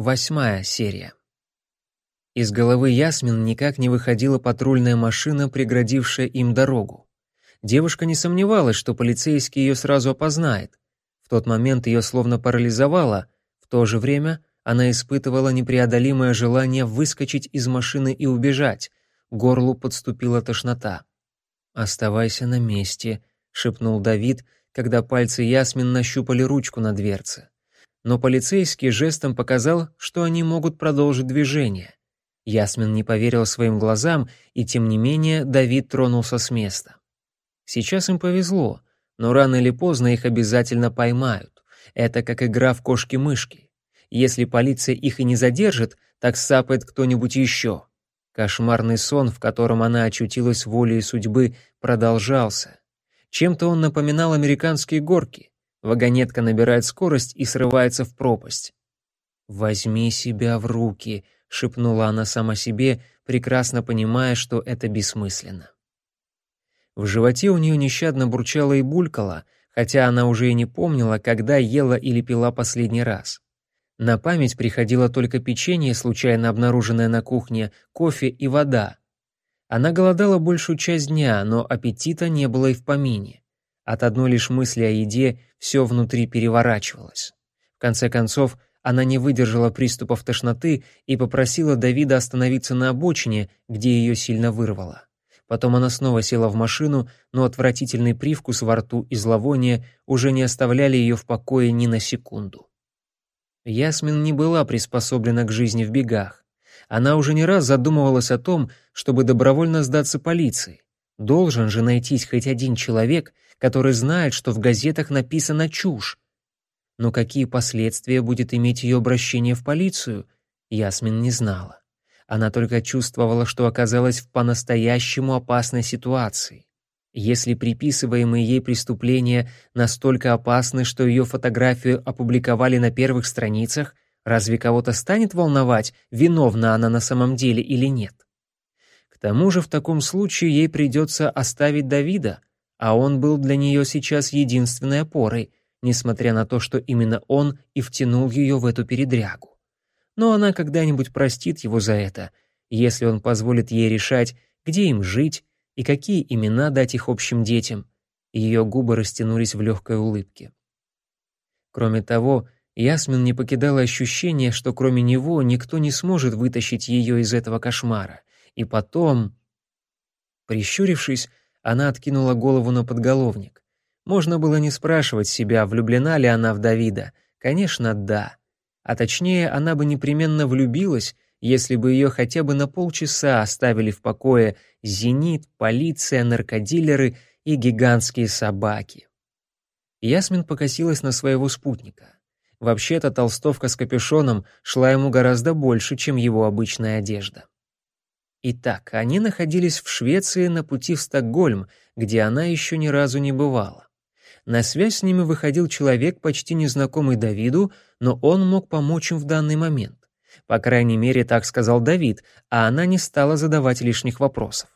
Восьмая серия. Из головы Ясмин никак не выходила патрульная машина, преградившая им дорогу. Девушка не сомневалась, что полицейский ее сразу опознает. В тот момент ее словно парализовало, в то же время она испытывала непреодолимое желание выскочить из машины и убежать. Горлу подступила тошнота. «Оставайся на месте», — шепнул Давид, когда пальцы Ясмин нащупали ручку на дверце но полицейский жестом показал, что они могут продолжить движение. Ясмин не поверил своим глазам, и тем не менее Давид тронулся с места. Сейчас им повезло, но рано или поздно их обязательно поймают. Это как игра в кошки-мышки. Если полиция их и не задержит, так сапает кто-нибудь еще. Кошмарный сон, в котором она очутилась волей судьбы, продолжался. Чем-то он напоминал американские горки. Вагонетка набирает скорость и срывается в пропасть. «Возьми себя в руки», — шепнула она сама себе, прекрасно понимая, что это бессмысленно. В животе у нее нещадно бурчало и булькало, хотя она уже и не помнила, когда ела или пила последний раз. На память приходило только печенье, случайно обнаруженное на кухне, кофе и вода. Она голодала большую часть дня, но аппетита не было и в помине. От одной лишь мысли о еде все внутри переворачивалось. В конце концов, она не выдержала приступов тошноты и попросила Давида остановиться на обочине, где ее сильно вырвало. Потом она снова села в машину, но отвратительный привкус во рту и зловоние уже не оставляли ее в покое ни на секунду. Ясмин не была приспособлена к жизни в бегах. Она уже не раз задумывалась о том, чтобы добровольно сдаться полиции. Должен же найтись хоть один человек, который знает, что в газетах написана чушь. Но какие последствия будет иметь ее обращение в полицию, Ясмин не знала. Она только чувствовала, что оказалась в по-настоящему опасной ситуации. Если приписываемые ей преступления настолько опасны, что ее фотографию опубликовали на первых страницах, разве кого-то станет волновать, виновна она на самом деле или нет? К тому же в таком случае ей придется оставить Давида, а он был для нее сейчас единственной опорой, несмотря на то, что именно он и втянул ее в эту передрягу. Но она когда-нибудь простит его за это, если он позволит ей решать, где им жить и какие имена дать их общим детям. Ее губы растянулись в легкой улыбке. Кроме того, Ясмин не покидало ощущение, что кроме него никто не сможет вытащить ее из этого кошмара. И потом... Прищурившись, она откинула голову на подголовник. Можно было не спрашивать себя, влюблена ли она в Давида. Конечно, да. А точнее, она бы непременно влюбилась, если бы ее хотя бы на полчаса оставили в покое зенит, полиция, наркодилеры и гигантские собаки. Ясмин покосилась на своего спутника. Вообще-то толстовка с капюшоном шла ему гораздо больше, чем его обычная одежда. Итак, они находились в Швеции на пути в Стокгольм, где она еще ни разу не бывала. На связь с ними выходил человек, почти незнакомый Давиду, но он мог помочь им в данный момент. По крайней мере, так сказал Давид, а она не стала задавать лишних вопросов.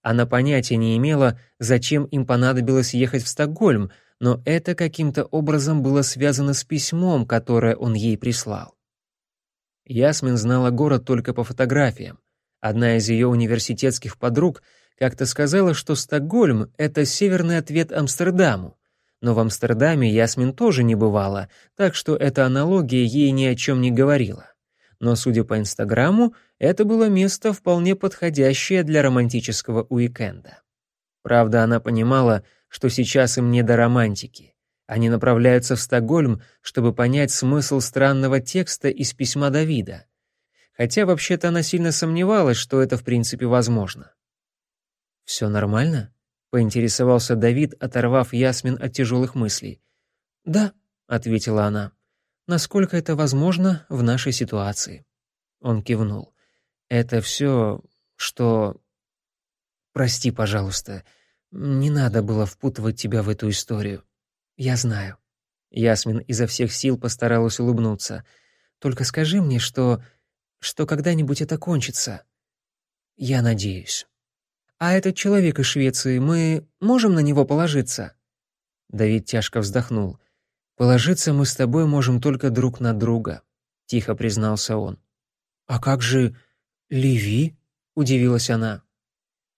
Она понятия не имела, зачем им понадобилось ехать в Стокгольм, но это каким-то образом было связано с письмом, которое он ей прислал. Ясмин знала город только по фотографиям. Одна из ее университетских подруг как-то сказала, что Стокгольм — это северный ответ Амстердаму. Но в Амстердаме Ясмин тоже не бывала, так что эта аналогия ей ни о чем не говорила. Но, судя по Инстаграму, это было место вполне подходящее для романтического уикенда. Правда, она понимала, что сейчас им не до романтики. Они направляются в Стокгольм, чтобы понять смысл странного текста из письма Давида — хотя вообще-то она сильно сомневалась, что это в принципе возможно. «Все нормально?» — поинтересовался Давид, оторвав Ясмин от тяжелых мыслей. «Да», — ответила она, — «насколько это возможно в нашей ситуации». Он кивнул. «Это все, что...» «Прости, пожалуйста, не надо было впутывать тебя в эту историю. Я знаю». Ясмин изо всех сил постаралась улыбнуться. «Только скажи мне, что что когда-нибудь это кончится. Я надеюсь. А этот человек из Швеции, мы можем на него положиться? Давид тяжко вздохнул. Положиться мы с тобой можем только друг на друга. тихо признался он. А как же Леви? удивилась она.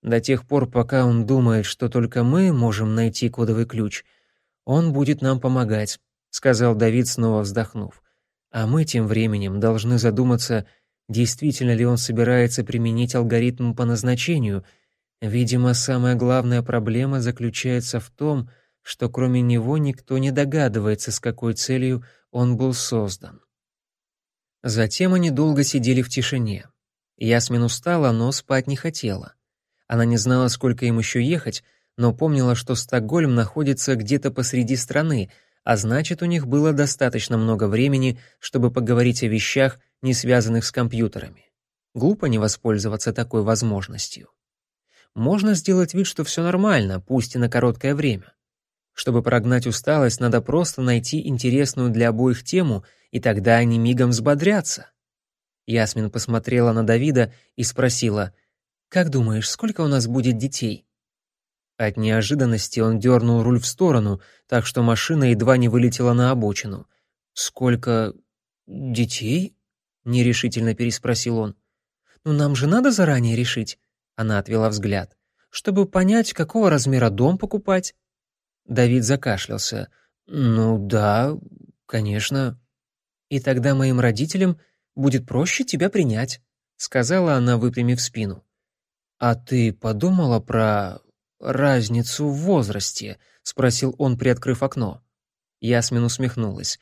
До тех пор, пока он думает, что только мы можем найти кодовый ключ, он будет нам помогать, сказал Давид, снова вздохнув. А мы тем временем должны задуматься, действительно ли он собирается применить алгоритм по назначению. Видимо, самая главная проблема заключается в том, что кроме него никто не догадывается, с какой целью он был создан. Затем они долго сидели в тишине. Ясмин устала, но спать не хотела. Она не знала, сколько им еще ехать, но помнила, что Стокгольм находится где-то посреди страны, а значит, у них было достаточно много времени, чтобы поговорить о вещах, не связанных с компьютерами. Глупо не воспользоваться такой возможностью. Можно сделать вид, что все нормально, пусть и на короткое время. Чтобы прогнать усталость, надо просто найти интересную для обоих тему, и тогда они мигом взбодрятся. Ясмин посмотрела на Давида и спросила, «Как думаешь, сколько у нас будет детей?» От неожиданности он дернул руль в сторону, так что машина едва не вылетела на обочину. «Сколько... детей?» — нерешительно переспросил он. «Ну нам же надо заранее решить», — она отвела взгляд, «чтобы понять, какого размера дом покупать». Давид закашлялся. «Ну да, конечно. И тогда моим родителям будет проще тебя принять», — сказала она, выпрямив спину. «А ты подумала про разницу в возрасте?» — спросил он, приоткрыв окно. Ясмин усмехнулась.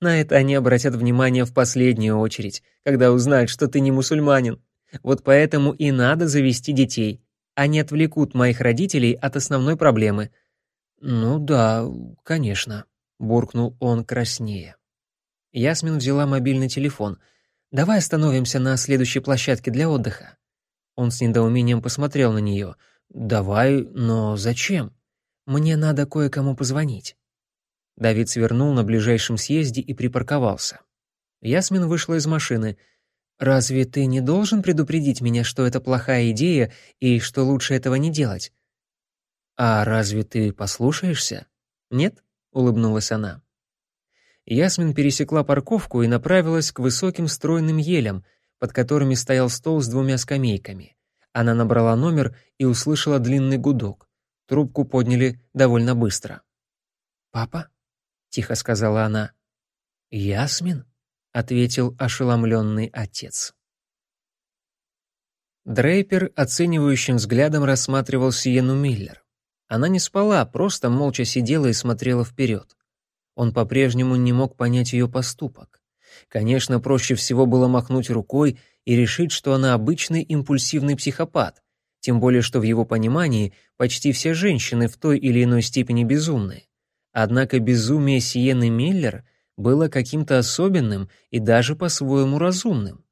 «На это они обратят внимание в последнюю очередь, когда узнают, что ты не мусульманин. Вот поэтому и надо завести детей. Они отвлекут моих родителей от основной проблемы — «Ну да, конечно», — буркнул он краснее. Ясмин взяла мобильный телефон. «Давай остановимся на следующей площадке для отдыха». Он с недоумением посмотрел на нее. «Давай, но зачем? Мне надо кое-кому позвонить». Давид свернул на ближайшем съезде и припарковался. Ясмин вышла из машины. «Разве ты не должен предупредить меня, что это плохая идея и что лучше этого не делать? «А разве ты послушаешься?» «Нет?» — улыбнулась она. Ясмин пересекла парковку и направилась к высоким стройным елям, под которыми стоял стол с двумя скамейками. Она набрала номер и услышала длинный гудок. Трубку подняли довольно быстро. «Папа?» — тихо сказала она. «Ясмин?» — ответил ошеломленный отец. Дрейпер оценивающим взглядом рассматривал Сиену Миллер. Она не спала, просто молча сидела и смотрела вперед. Он по-прежнему не мог понять ее поступок. Конечно, проще всего было махнуть рукой и решить, что она обычный импульсивный психопат, тем более что в его понимании почти все женщины в той или иной степени безумны. Однако безумие Сиены Миллер было каким-то особенным и даже по-своему разумным.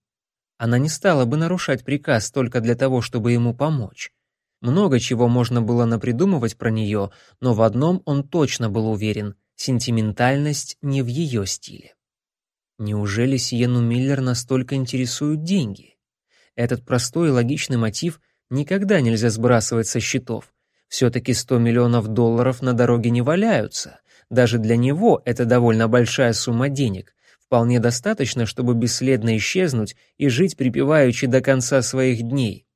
Она не стала бы нарушать приказ только для того, чтобы ему помочь. Много чего можно было напридумывать про нее, но в одном он точно был уверен — сентиментальность не в ее стиле. Неужели Сиену Миллер настолько интересуют деньги? Этот простой и логичный мотив никогда нельзя сбрасывать со счетов. Все-таки 100 миллионов долларов на дороге не валяются. Даже для него это довольно большая сумма денег. Вполне достаточно, чтобы бесследно исчезнуть и жить припеваючи до конца своих дней.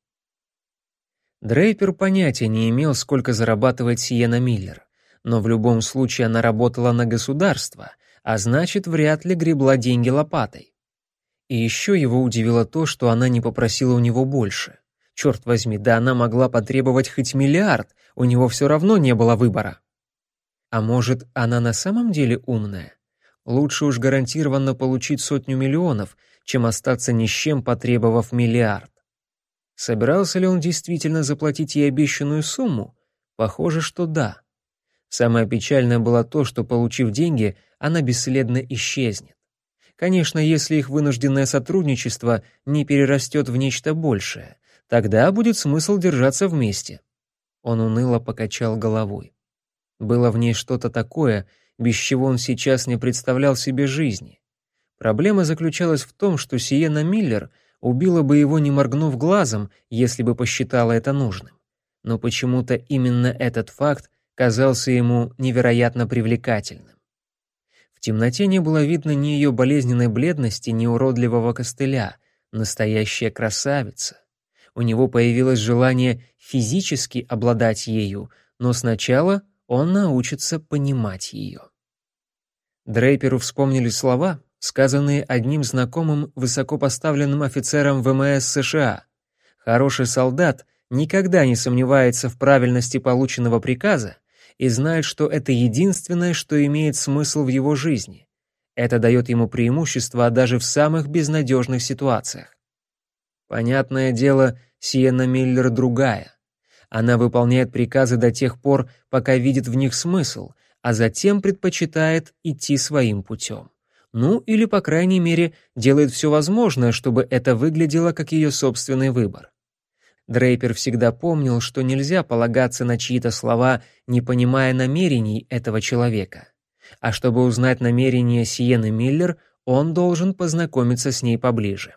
Дрейпер понятия не имел, сколько зарабатывает Сиена Миллер, но в любом случае она работала на государство, а значит, вряд ли гребла деньги лопатой. И еще его удивило то, что она не попросила у него больше. Черт возьми, да она могла потребовать хоть миллиард, у него все равно не было выбора. А может, она на самом деле умная? Лучше уж гарантированно получить сотню миллионов, чем остаться ни с чем, потребовав миллиард. Собирался ли он действительно заплатить ей обещанную сумму? Похоже, что да. Самое печальное было то, что, получив деньги, она бесследно исчезнет. Конечно, если их вынужденное сотрудничество не перерастет в нечто большее, тогда будет смысл держаться вместе. Он уныло покачал головой. Было в ней что-то такое, без чего он сейчас не представлял себе жизни. Проблема заключалась в том, что Сиена Миллер — убила бы его, не моргнув глазом, если бы посчитала это нужным. Но почему-то именно этот факт казался ему невероятно привлекательным. В темноте не было видно ни ее болезненной бледности, ни уродливого костыля. Настоящая красавица. У него появилось желание физически обладать ею, но сначала он научится понимать ее. Дрейперу вспомнили слова, сказанные одним знакомым высокопоставленным офицером ВМС США. Хороший солдат никогда не сомневается в правильности полученного приказа и знает, что это единственное, что имеет смысл в его жизни. Это дает ему преимущество даже в самых безнадежных ситуациях. Понятное дело, Сиена Миллер другая. Она выполняет приказы до тех пор, пока видит в них смысл, а затем предпочитает идти своим путем. Ну, или, по крайней мере, делает все возможное, чтобы это выглядело как ее собственный выбор. Дрейпер всегда помнил, что нельзя полагаться на чьи-то слова, не понимая намерений этого человека. А чтобы узнать намерения Сиены Миллер, он должен познакомиться с ней поближе.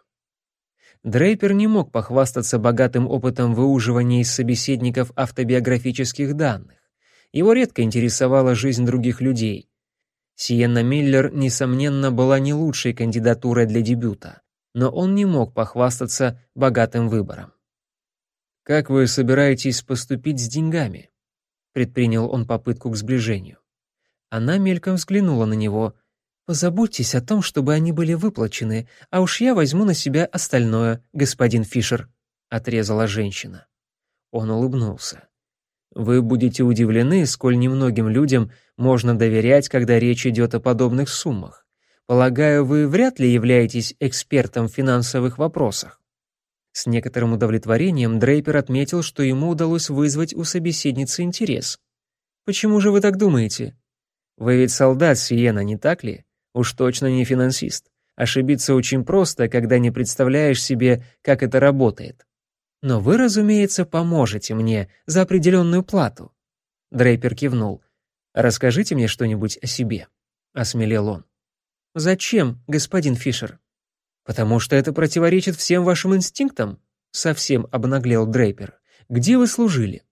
Дрейпер не мог похвастаться богатым опытом выуживания из собеседников автобиографических данных. Его редко интересовала жизнь других людей. Сиенна Миллер, несомненно, была не лучшей кандидатурой для дебюта, но он не мог похвастаться богатым выбором. «Как вы собираетесь поступить с деньгами?» Предпринял он попытку к сближению. Она мельком взглянула на него — Позаботьтесь о том, чтобы они были выплачены, а уж я возьму на себя остальное, господин Фишер», — отрезала женщина. Он улыбнулся. «Вы будете удивлены, сколь немногим людям можно доверять, когда речь идет о подобных суммах. Полагаю, вы вряд ли являетесь экспертом в финансовых вопросах». С некоторым удовлетворением Дрейпер отметил, что ему удалось вызвать у собеседницы интерес. «Почему же вы так думаете? Вы ведь солдат Сиена, не так ли? Уж точно не финансист. Ошибиться очень просто, когда не представляешь себе, как это работает. Но вы, разумеется, поможете мне за определенную плату. Дрейпер кивнул. Расскажите мне что-нибудь о себе, осмелел он. Зачем, господин Фишер? Потому что это противоречит всем вашим инстинктам, совсем обнаглел Дрейпер. Где вы служили?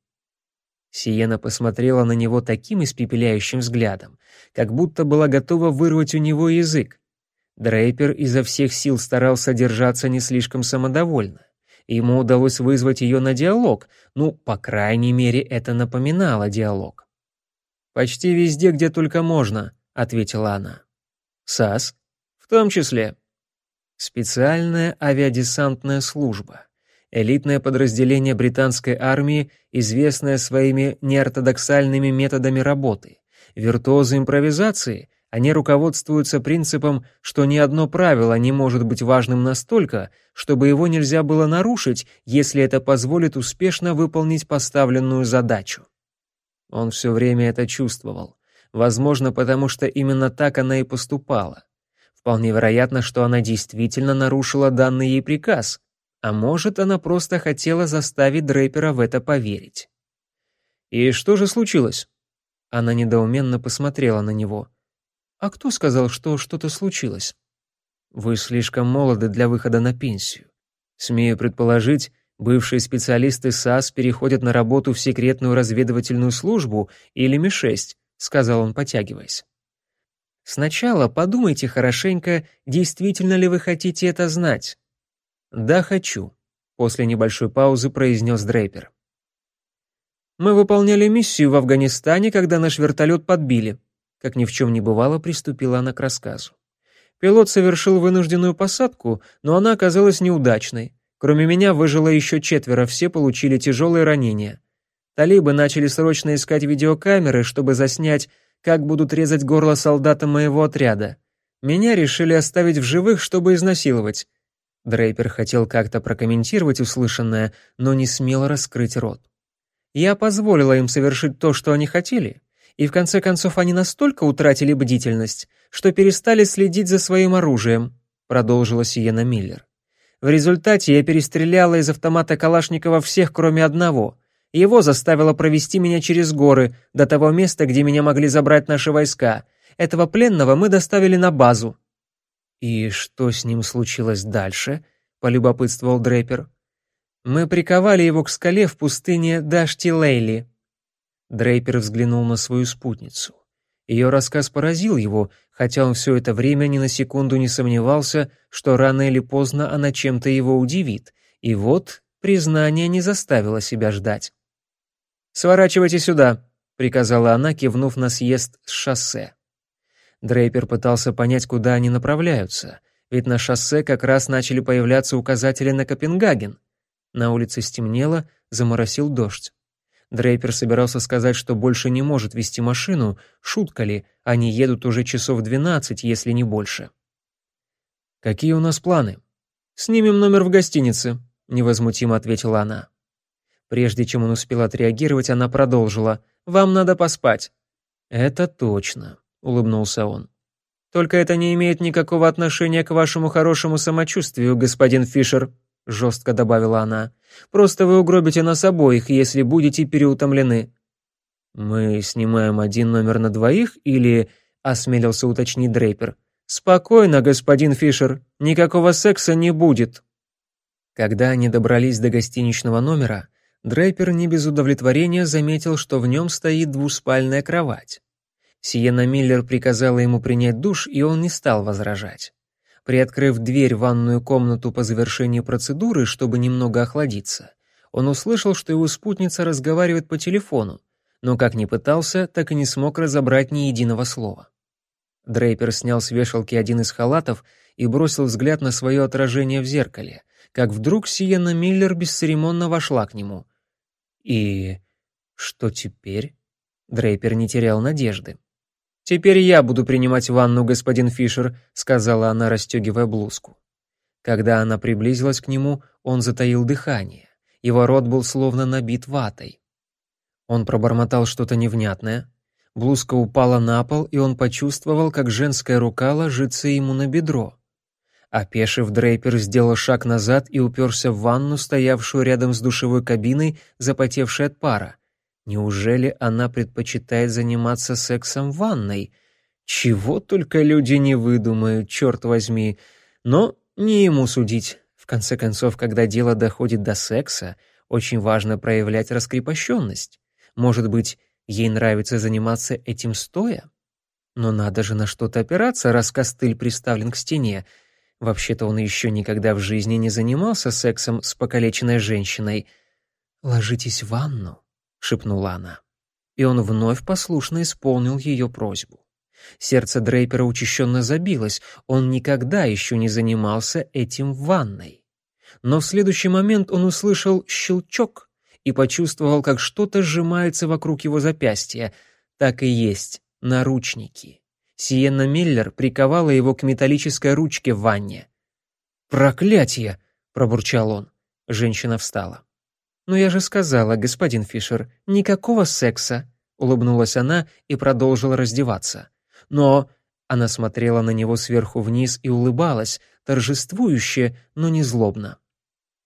Сиена посмотрела на него таким испепеляющим взглядом, как будто была готова вырвать у него язык. Дрейпер изо всех сил старался держаться не слишком самодовольно. Ему удалось вызвать ее на диалог, ну, по крайней мере, это напоминало диалог. «Почти везде, где только можно», — ответила она. «САС?» «В том числе». «Специальная авиадесантная служба» элитное подразделение британской армии, известное своими неортодоксальными методами работы. Виртуозы импровизации, они руководствуются принципом, что ни одно правило не может быть важным настолько, чтобы его нельзя было нарушить, если это позволит успешно выполнить поставленную задачу. Он все время это чувствовал. Возможно, потому что именно так она и поступала. Вполне вероятно, что она действительно нарушила данный ей приказ, а может, она просто хотела заставить Дрейпера в это поверить. «И что же случилось?» Она недоуменно посмотрела на него. «А кто сказал, что что-то случилось?» «Вы слишком молоды для выхода на пенсию. Смею предположить, бывшие специалисты САС переходят на работу в секретную разведывательную службу или МИ-6», сказал он, потягиваясь. «Сначала подумайте хорошенько, действительно ли вы хотите это знать. «Да, хочу», — после небольшой паузы произнес Дрейпер. «Мы выполняли миссию в Афганистане, когда наш вертолет подбили», как ни в чем не бывало, приступила она к рассказу. Пилот совершил вынужденную посадку, но она оказалась неудачной. Кроме меня выжило еще четверо, все получили тяжелые ранения. Талибы начали срочно искать видеокамеры, чтобы заснять, как будут резать горло солдата моего отряда. Меня решили оставить в живых, чтобы изнасиловать. Дрейпер хотел как-то прокомментировать услышанное, но не смел раскрыть рот. Я позволила им совершить то, что они хотели, и в конце концов они настолько утратили бдительность, что перестали следить за своим оружием, продолжила Сиена Миллер. В результате я перестреляла из автомата Калашникова всех, кроме одного. Его заставило провести меня через горы до того места, где меня могли забрать наши войска. Этого пленного мы доставили на базу. «И что с ним случилось дальше?» — полюбопытствовал Дрейпер. «Мы приковали его к скале в пустыне Дашти-Лейли». Дрейпер взглянул на свою спутницу. Ее рассказ поразил его, хотя он все это время ни на секунду не сомневался, что рано или поздно она чем-то его удивит. И вот признание не заставило себя ждать. «Сворачивайте сюда», — приказала она, кивнув на съезд с шоссе. Дрейпер пытался понять, куда они направляются, ведь на шоссе как раз начали появляться указатели на Копенгаген. На улице стемнело, заморосил дождь. Дрейпер собирался сказать, что больше не может вести машину, шутка ли, они едут уже часов двенадцать, если не больше. «Какие у нас планы?» «Снимем номер в гостинице», — невозмутимо ответила она. Прежде чем он успел отреагировать, она продолжила. «Вам надо поспать». «Это точно», — улыбнулся он. «Только это не имеет никакого отношения к вашему хорошему самочувствию, господин Фишер», — жестко добавила она. «Просто вы угробите нас обоих, если будете переутомлены». «Мы снимаем один номер на двоих или...» — осмелился уточнить Дрейпер. «Спокойно, господин Фишер, никакого секса не будет». Когда они добрались до гостиничного номера, Дрейпер не без удовлетворения заметил, что в нем стоит двуспальная кровать. Сиена Миллер приказала ему принять душ, и он не стал возражать. Приоткрыв дверь в ванную комнату по завершении процедуры, чтобы немного охладиться, он услышал, что его спутница разговаривает по телефону, но как ни пытался, так и не смог разобрать ни единого слова. Дрейпер снял с вешалки один из халатов и бросил взгляд на свое отражение в зеркале, как вдруг Сиена Миллер бесцеремонно вошла к нему. И что теперь? Дрейпер не терял надежды. «Теперь я буду принимать ванну, господин Фишер», — сказала она, расстегивая блузку. Когда она приблизилась к нему, он затаил дыхание. Его рот был словно набит ватой. Он пробормотал что-то невнятное. Блузка упала на пол, и он почувствовал, как женская рука ложится ему на бедро. Опешив, Дрейпер сделал шаг назад и уперся в ванну, стоявшую рядом с душевой кабиной, запотевшей от пара. Неужели она предпочитает заниматься сексом в ванной? Чего только люди не выдумают, черт возьми. Но не ему судить. В конце концов, когда дело доходит до секса, очень важно проявлять раскрепощенность. Может быть, ей нравится заниматься этим стоя? Но надо же на что-то опираться, раз костыль приставлен к стене. Вообще-то он еще никогда в жизни не занимался сексом с покалеченной женщиной. «Ложитесь в ванну», — шепнула она. И он вновь послушно исполнил ее просьбу. Сердце Дрейпера учащенно забилось, он никогда еще не занимался этим в ванной. Но в следующий момент он услышал щелчок и почувствовал, как что-то сжимается вокруг его запястья. Так и есть, наручники. Сиенна Миллер приковала его к металлической ручке в ванне. «Проклятье!» — пробурчал он. Женщина встала. «Но я же сказала, господин Фишер, никакого секса», — улыбнулась она и продолжила раздеваться. «Но...» — она смотрела на него сверху вниз и улыбалась, торжествующе, но не злобно.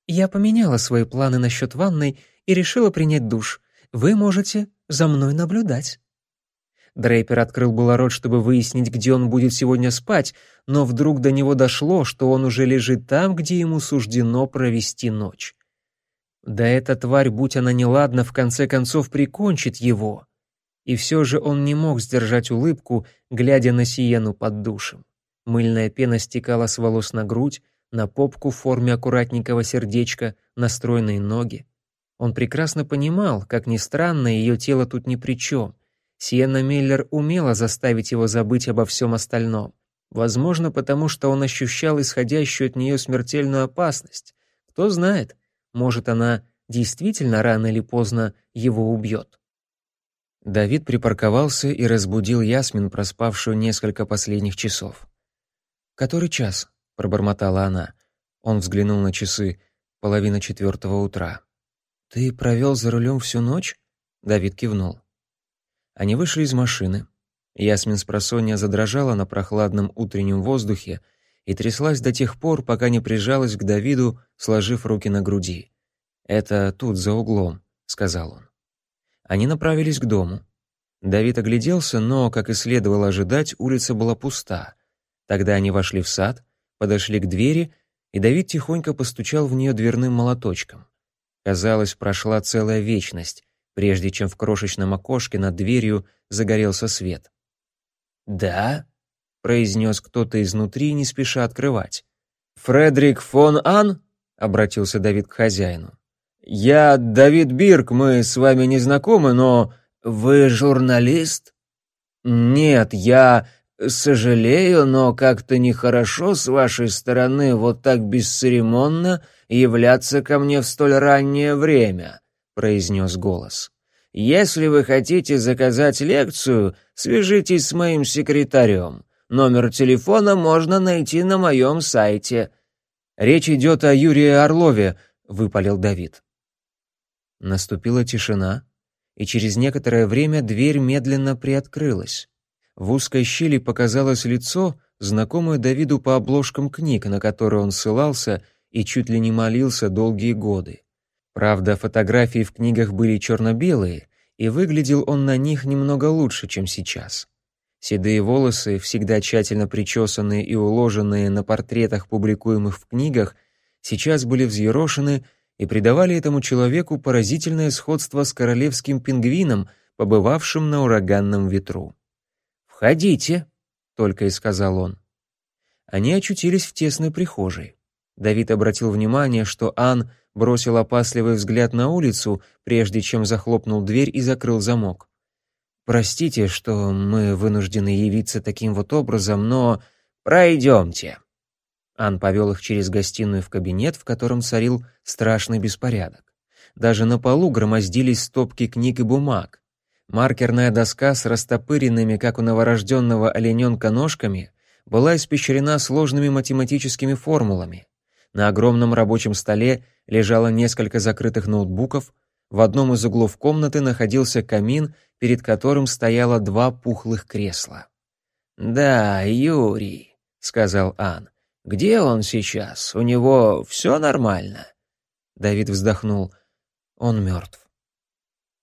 «Я поменяла свои планы насчет ванной и решила принять душ. Вы можете за мной наблюдать». Дрейпер открыл было рот, чтобы выяснить, где он будет сегодня спать, но вдруг до него дошло, что он уже лежит там, где ему суждено провести ночь. Да эта тварь, будь она неладна, в конце концов прикончит его. И все же он не мог сдержать улыбку, глядя на Сиену под душем. Мыльная пена стекала с волос на грудь, на попку в форме аккуратненького сердечка, на стройные ноги. Он прекрасно понимал, как ни странно, ее тело тут ни при чем. Сиена Миллер умела заставить его забыть обо всем остальном. Возможно, потому что он ощущал исходящую от нее смертельную опасность. Кто знает, может, она действительно рано или поздно его убьет. Давид припарковался и разбудил Ясмин, проспавшую несколько последних часов. «Который час?» — пробормотала она. Он взглянул на часы. Половина четвертого утра. «Ты провел за рулем всю ночь?» Давид кивнул. Они вышли из машины. Ясмин с просонья задрожала на прохладном утреннем воздухе, и тряслась до тех пор, пока не прижалась к Давиду, сложив руки на груди. «Это тут, за углом», — сказал он. Они направились к дому. Давид огляделся, но, как и следовало ожидать, улица была пуста. Тогда они вошли в сад, подошли к двери, и Давид тихонько постучал в нее дверным молоточком. Казалось, прошла целая вечность, прежде чем в крошечном окошке над дверью загорелся свет. «Да?» — произнес кто-то изнутри, не спеша открывать. «Фредерик фон Ан?» — обратился Давид к хозяину. «Я Давид Бирк, мы с вами не знакомы, но...» «Вы журналист?» «Нет, я сожалею, но как-то нехорошо с вашей стороны вот так бесцеремонно являться ко мне в столь раннее время», — произнес голос. «Если вы хотите заказать лекцию, свяжитесь с моим секретарем. Номер телефона можно найти на моем сайте». «Речь идет о Юрии Орлове», — выпалил Давид. Наступила тишина, и через некоторое время дверь медленно приоткрылась. В узкой щели показалось лицо, знакомое Давиду по обложкам книг, на которые он ссылался и чуть ли не молился долгие годы. Правда, фотографии в книгах были черно-белые, и выглядел он на них немного лучше, чем сейчас. Седые волосы, всегда тщательно причесанные и уложенные на портретах, публикуемых в книгах, сейчас были взъерошены и придавали этому человеку поразительное сходство с королевским пингвином, побывавшим на ураганном ветру. «Входите», — только и сказал он. Они очутились в тесной прихожей. Давид обратил внимание, что Ан бросил опасливый взгляд на улицу, прежде чем захлопнул дверь и закрыл замок. «Простите, что мы вынуждены явиться таким вот образом, но...» «Пройдемте», Ан повел их через гостиную в кабинет, в котором царил страшный беспорядок. Даже на полу громоздились стопки книг и бумаг. Маркерная доска с растопыренными, как у новорожденного олененка, ножками была испещрена сложными математическими формулами. На огромном рабочем столе лежало несколько закрытых ноутбуков, в одном из углов комнаты находился камин, перед которым стояло два пухлых кресла. «Да, Юрий», — сказал Ан, где он сейчас? У него все нормально?» Давид вздохнул. «Он мертв».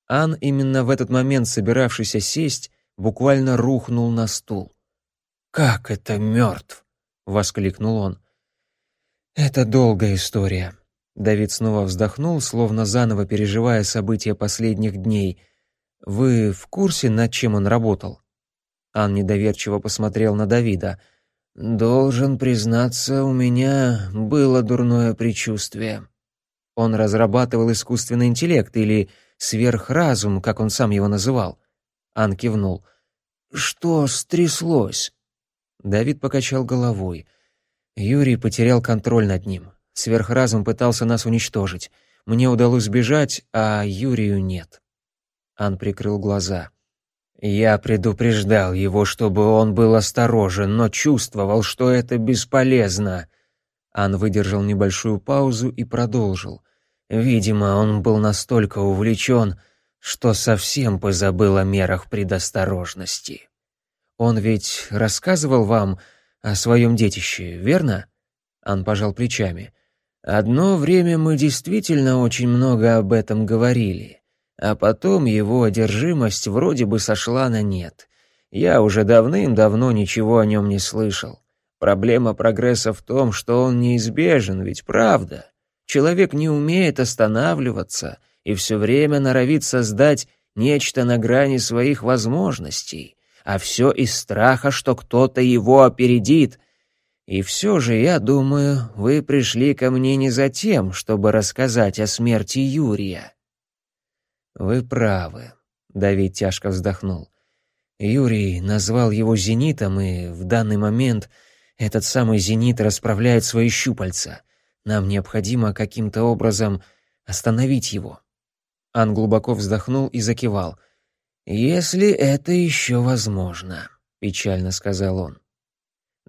Ан, именно в этот момент собиравшийся сесть, буквально рухнул на стул. «Как это мертв?» — воскликнул он. «Это долгая история». Давид снова вздохнул, словно заново переживая события последних дней. «Вы в курсе, над чем он работал?» Ан недоверчиво посмотрел на Давида — «Должен признаться, у меня было дурное предчувствие». Он разрабатывал искусственный интеллект или сверхразум, как он сам его называл. Ан кивнул. «Что стряслось?» Давид покачал головой. Юрий потерял контроль над ним. Сверхразум пытался нас уничтожить. Мне удалось сбежать, а Юрию нет. Ан прикрыл глаза. Я предупреждал его, чтобы он был осторожен, но чувствовал, что это бесполезно. Ан выдержал небольшую паузу и продолжил. Видимо, он был настолько увлечен, что совсем позабыл о мерах предосторожности. Он ведь рассказывал вам о своем детище, верно? Ан пожал плечами. Одно время мы действительно очень много об этом говорили. А потом его одержимость вроде бы сошла на нет. Я уже давным-давно ничего о нем не слышал. Проблема прогресса в том, что он неизбежен, ведь правда. Человек не умеет останавливаться и все время норовит создать нечто на грани своих возможностей, а все из страха, что кто-то его опередит. И все же, я думаю, вы пришли ко мне не за тем, чтобы рассказать о смерти Юрия. «Вы правы», — Давид тяжко вздохнул. Юрий назвал его «зенитом», и в данный момент этот самый «зенит» расправляет свои щупальца. Нам необходимо каким-то образом остановить его. Ан глубоко вздохнул и закивал. «Если это еще возможно», — печально сказал он.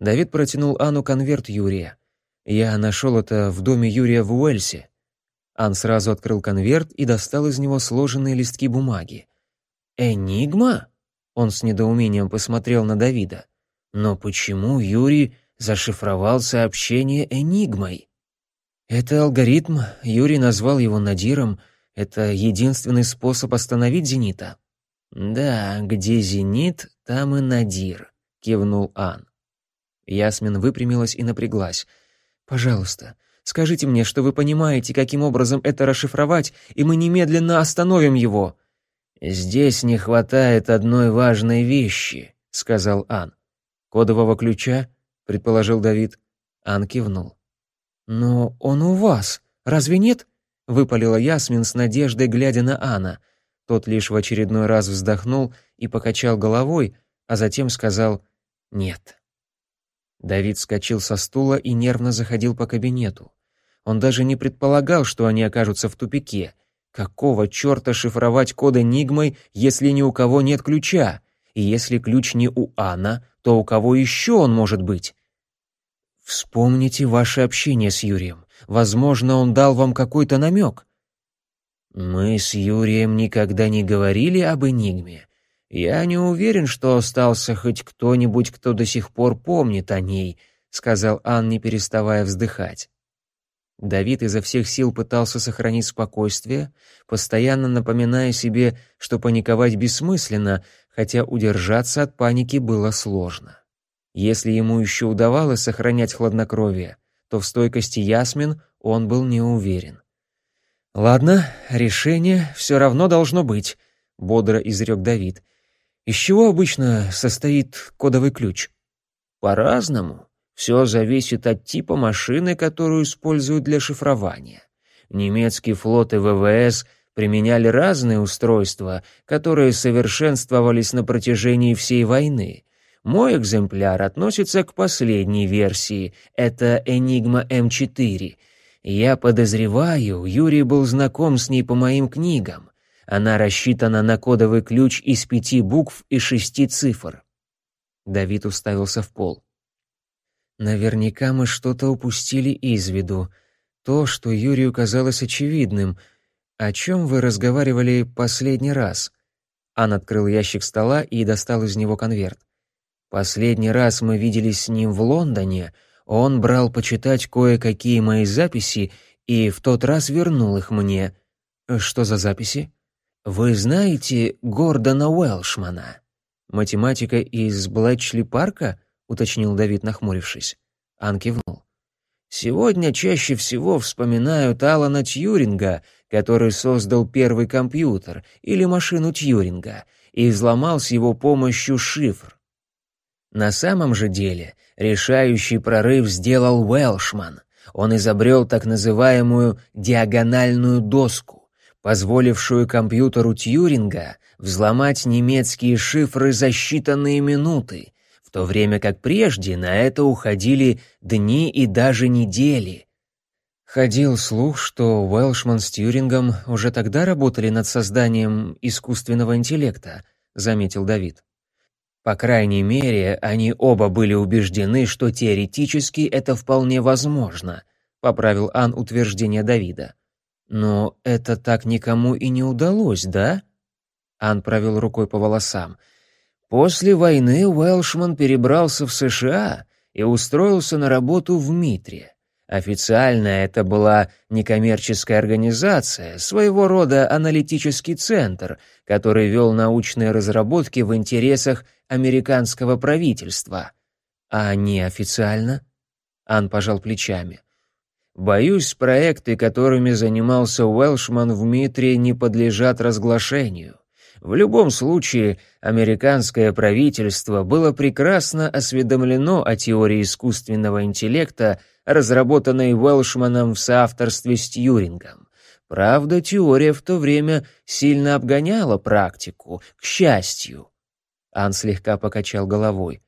Давид протянул Ану конверт Юрия. «Я нашел это в доме Юрия в Уэльсе. Ан сразу открыл конверт и достал из него сложенные листки бумаги. «Энигма?» Он с недоумением посмотрел на Давида. «Но почему Юрий зашифровал сообщение энигмой?» «Это алгоритм, Юрий назвал его Надиром. Это единственный способ остановить Зенита». «Да, где Зенит, там и Надир», — кивнул Ан. Ясмин выпрямилась и напряглась. «Пожалуйста, Скажите мне, что вы понимаете, каким образом это расшифровать, и мы немедленно остановим его». «Здесь не хватает одной важной вещи», — сказал Ан. «Кодового ключа?» — предположил Давид. Ан кивнул. «Но он у вас, разве нет?» — выпалила Ясмин с надеждой, глядя на Анна. Тот лишь в очередной раз вздохнул и покачал головой, а затем сказал «нет». Давид вскочил со стула и нервно заходил по кабинету. Он даже не предполагал, что они окажутся в тупике. Какого черта шифровать код Энигмой, если ни у кого нет ключа? И если ключ не у Анна, то у кого еще он может быть? Вспомните ваше общение с Юрием. Возможно, он дал вам какой-то намек. Мы с Юрием никогда не говорили об Энигме. Я не уверен, что остался хоть кто-нибудь, кто до сих пор помнит о ней, сказал Ан, не переставая вздыхать. Давид изо всех сил пытался сохранить спокойствие, постоянно напоминая себе, что паниковать бессмысленно, хотя удержаться от паники было сложно. Если ему еще удавалось сохранять хладнокровие, то в стойкости Ясмин он был не уверен. «Ладно, решение все равно должно быть», — бодро изрек Давид. «Из чего обычно состоит кодовый ключ?» «По-разному. Все зависит от типа машины, которую используют для шифрования. Немецкий флот и ВВС применяли разные устройства, которые совершенствовались на протяжении всей войны. Мой экземпляр относится к последней версии, это Enigma M4. Я подозреваю, Юрий был знаком с ней по моим книгам. Она рассчитана на кодовый ключ из пяти букв и шести цифр. Давид уставился в пол. Наверняка мы что-то упустили из виду. То, что Юрию казалось очевидным. О чем вы разговаривали последний раз? Ан открыл ящик стола и достал из него конверт. Последний раз мы виделись с ним в Лондоне. Он брал почитать кое-какие мои записи и в тот раз вернул их мне. Что за записи? Вы знаете Гордона Уэлшмана? Математика из Блэчли парка? уточнил Давид, нахмурившись. Ан кивнул. Сегодня чаще всего вспоминают Алана Тьюринга, который создал первый компьютер или машину Тьюринга и взломал с его помощью шифр. На самом же деле решающий прорыв сделал Уэлшман. Он изобрел так называемую диагональную доску, позволившую компьютеру Тьюринга взломать немецкие шифры за считанные минуты, в то время как прежде на это уходили дни и даже недели. Ходил слух, что Уэлшман с Тьюрингом уже тогда работали над созданием искусственного интеллекта, заметил Давид. По крайней мере, они оба были убеждены, что теоретически это вполне возможно, поправил Ан утверждение Давида. Но это так никому и не удалось, да? Ан провел рукой по волосам. После войны Уэлшман перебрался в США и устроился на работу в Митре. Официально это была некоммерческая организация, своего рода аналитический центр, который вел научные разработки в интересах американского правительства. А неофициально? Ан пожал плечами. Боюсь, проекты, которыми занимался Уэлшман в Митре, не подлежат разглашению. В любом случае, американское правительство было прекрасно осведомлено о теории искусственного интеллекта, разработанной Уэлшманом в соавторстве с Тьюрингом. Правда, теория в то время сильно обгоняла практику, к счастью. Ан слегка покачал головой.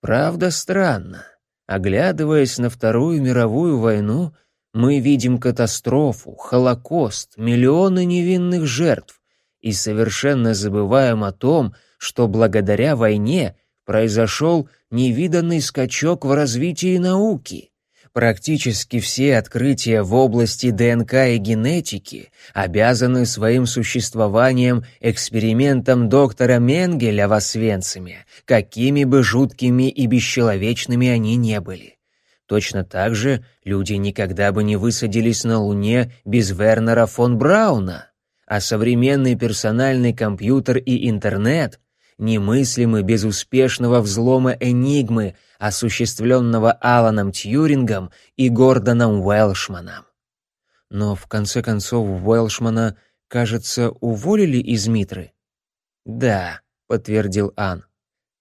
Правда, странно. Оглядываясь на Вторую мировую войну, мы видим катастрофу, холокост, миллионы невинных жертв, и совершенно забываем о том, что благодаря войне произошел невиданный скачок в развитии науки. Практически все открытия в области ДНК и генетики обязаны своим существованием экспериментам доктора Менгеля в Освенциме, какими бы жуткими и бесчеловечными они не были. Точно так же люди никогда бы не высадились на Луне без Вернера фон Брауна а современный персональный компьютер и интернет немыслимы без успешного взлома Энигмы, осуществленного Аланом Тьюрингом и Гордоном Уэлшманом. Но в конце концов Уэлшмана, кажется, уволили из Митры. «Да», — подтвердил Ан.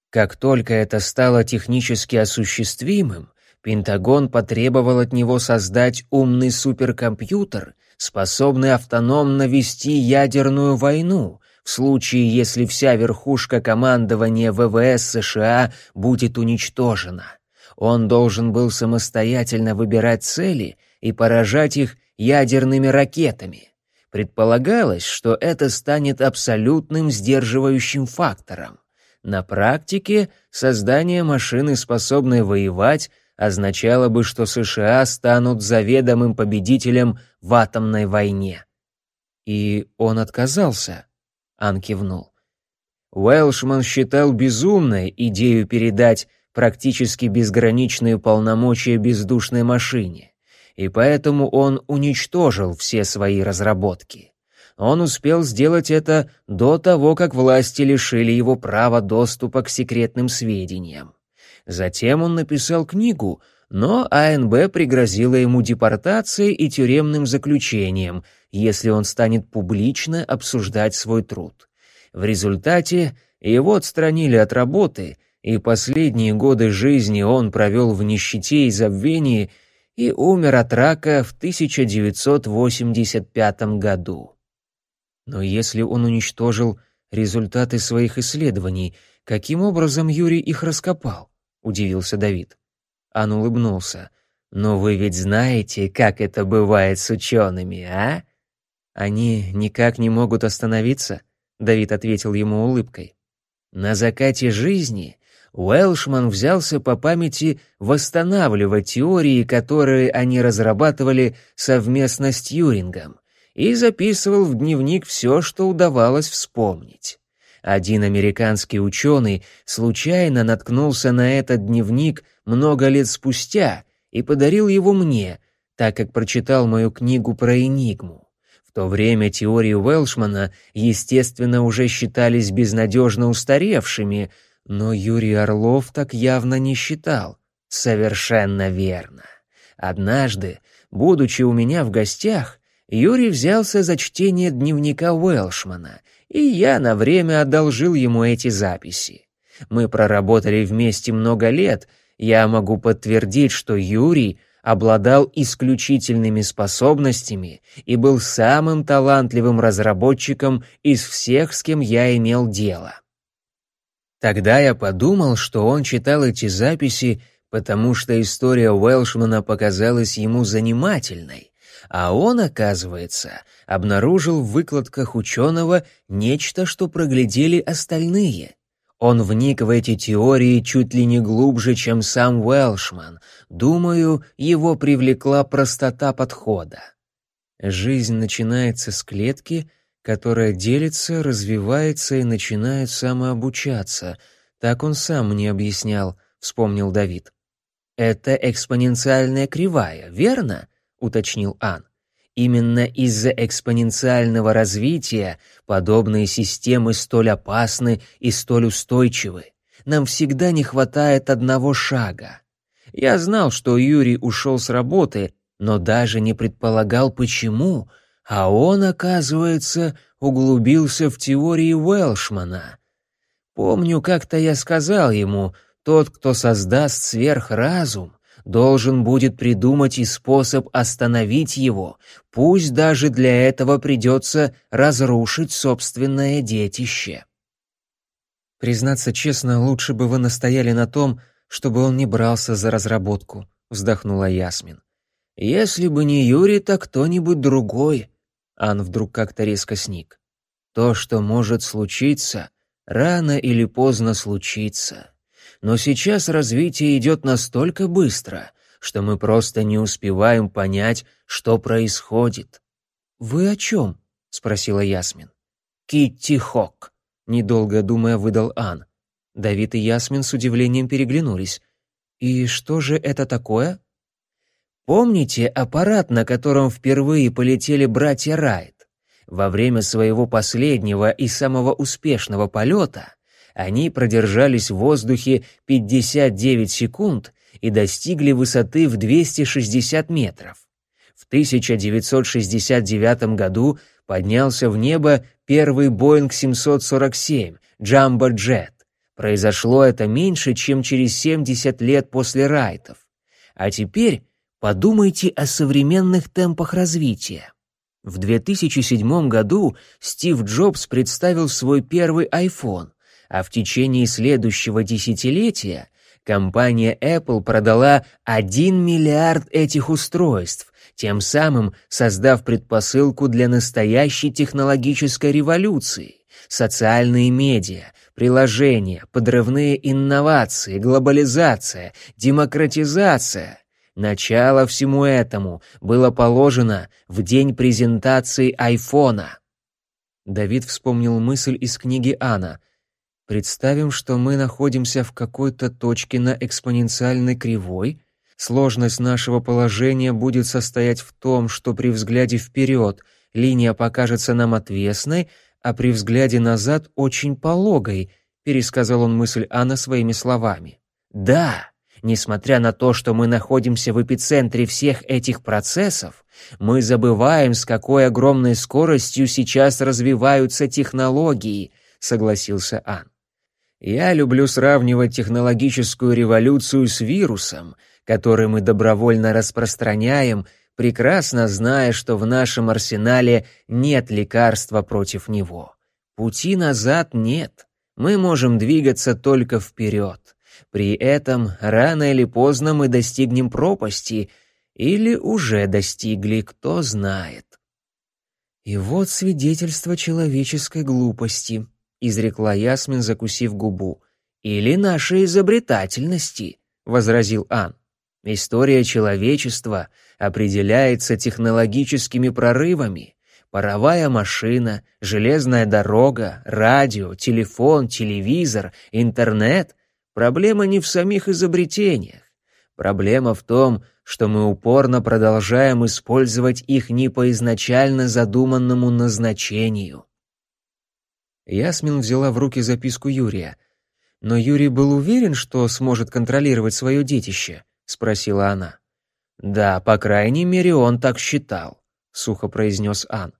Как только это стало технически осуществимым, Пентагон потребовал от него создать умный суперкомпьютер, способный автономно вести ядерную войну, в случае, если вся верхушка командования ВВС США будет уничтожена. Он должен был самостоятельно выбирать цели и поражать их ядерными ракетами. Предполагалось, что это станет абсолютным сдерживающим фактором. На практике создание машины, способной воевать, означало бы, что США станут заведомым победителем в атомной войне. И он отказался, Ан кивнул. Уэлшман считал безумной идею передать практически безграничные полномочия бездушной машине, и поэтому он уничтожил все свои разработки. Он успел сделать это до того, как власти лишили его права доступа к секретным сведениям. Затем он написал книгу, но АНБ пригрозила ему депортацией и тюремным заключением, если он станет публично обсуждать свой труд. В результате его отстранили от работы, и последние годы жизни он провел в нищете и забвении и умер от рака в 1985 году. Но если он уничтожил результаты своих исследований, каким образом Юрий их раскопал? удивился Давид. Ан улыбнулся. «Но вы ведь знаете, как это бывает с учеными, а?» «Они никак не могут остановиться», — Давид ответил ему улыбкой. На закате жизни Уэлшман взялся по памяти восстанавливать теории, которые они разрабатывали совместно с Тьюрингом, и записывал в дневник все, что удавалось вспомнить. Один американский ученый случайно наткнулся на этот дневник много лет спустя и подарил его мне, так как прочитал мою книгу про Энигму. В то время теории Уэлшмана, естественно, уже считались безнадежно устаревшими, но Юрий Орлов так явно не считал. Совершенно верно. Однажды, будучи у меня в гостях, Юрий взялся за чтение дневника Уэлшмана — и я на время одолжил ему эти записи. Мы проработали вместе много лет, я могу подтвердить, что Юрий обладал исключительными способностями и был самым талантливым разработчиком из всех, с кем я имел дело. Тогда я подумал, что он читал эти записи, потому что история Уэлшмана показалась ему занимательной, а он, оказывается, обнаружил в выкладках ученого нечто, что проглядели остальные. Он вник в эти теории чуть ли не глубже, чем сам Уэлшман. Думаю, его привлекла простота подхода. Жизнь начинается с клетки, которая делится, развивается и начинает самообучаться. Так он сам мне объяснял, вспомнил Давид. Это экспоненциальная кривая, верно? Уточнил Ан. Именно из-за экспоненциального развития подобные системы столь опасны и столь устойчивы. Нам всегда не хватает одного шага. Я знал, что Юрий ушел с работы, но даже не предполагал, почему, а он, оказывается, углубился в теории Уэлшмана. Помню, как-то я сказал ему, тот, кто создаст сверхразум, должен будет придумать и способ остановить его, пусть даже для этого придется разрушить собственное детище. «Признаться честно, лучше бы вы настояли на том, чтобы он не брался за разработку», — вздохнула Ясмин. «Если бы не Юрий, так кто-нибудь другой», — Ан вдруг как-то резко сник. «То, что может случиться, рано или поздно случится» но сейчас развитие идет настолько быстро, что мы просто не успеваем понять, что происходит. «Вы о чем?» — спросила Ясмин. «Китти Хок», — недолго думая выдал Ан. Давид и Ясмин с удивлением переглянулись. «И что же это такое?» «Помните аппарат, на котором впервые полетели братья Райт? Во время своего последнего и самого успешного полета они продержались в воздухе 59 секунд и достигли высоты в 260 метров. В 1969 году поднялся в небо первый Boeing 747 Jumbo Jet. Произошло это меньше, чем через 70 лет после райтов. А теперь подумайте о современных темпах развития. В 2007 году Стив Джобс представил свой первый iPhone, а в течение следующего десятилетия компания Apple продала 1 миллиард этих устройств, тем самым создав предпосылку для настоящей технологической революции. Социальные медиа, приложения, подрывные инновации, глобализация, демократизация. Начало всему этому было положено в день презентации айфона. Давид вспомнил мысль из книги Анна. Представим, что мы находимся в какой-то точке на экспоненциальной кривой, Сложность нашего положения будет состоять в том, что при взгляде вперед линия покажется нам отвесной, а при взгляде назад очень пологой, пересказал он мысль Анна своими словами. Да, несмотря на то, что мы находимся в эпицентре всех этих процессов, мы забываем, с какой огромной скоростью сейчас развиваются технологии, согласился Ан. Я люблю сравнивать технологическую революцию с вирусом, который мы добровольно распространяем, прекрасно зная, что в нашем арсенале нет лекарства против него. Пути назад нет. Мы можем двигаться только вперед. При этом рано или поздно мы достигнем пропасти или уже достигли, кто знает. И вот свидетельство человеческой глупости, изрекла Ясмин, закусив губу. Или нашей изобретательности, возразил Ан. История человечества определяется технологическими прорывами. Паровая машина, железная дорога, радио, телефон, телевизор, интернет. Проблема не в самих изобретениях. Проблема в том, что мы упорно продолжаем использовать их не по изначально задуманному назначению. Ясмин взяла в руки записку Юрия. Но Юрий был уверен, что сможет контролировать свое детище спросила она. Да, по крайней мере, он так считал, сухо произнес Ан.